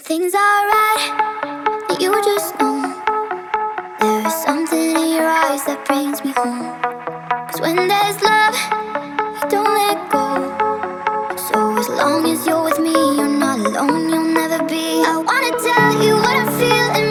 Things are right, and you just know there is something in your eyes that brings me home. Cause when there's love, you don't let go. So as long as you're with me, you're not alone, you'll never be. I wanna tell you what I feel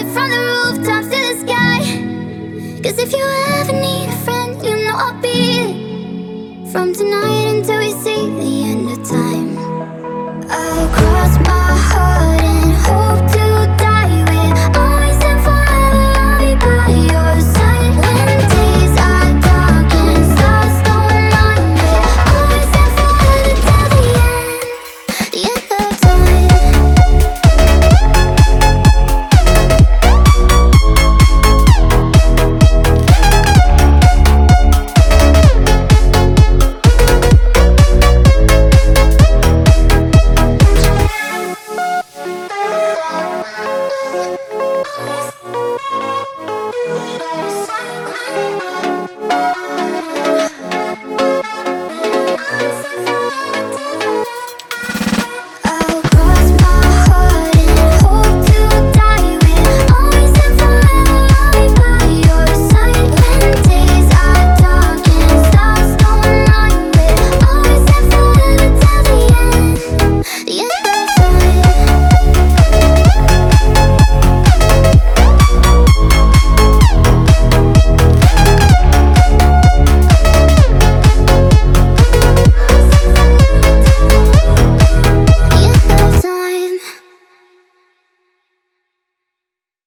it from the rooftops to the sky. Cause if you ever need a friend, you know I'll be it from tonight.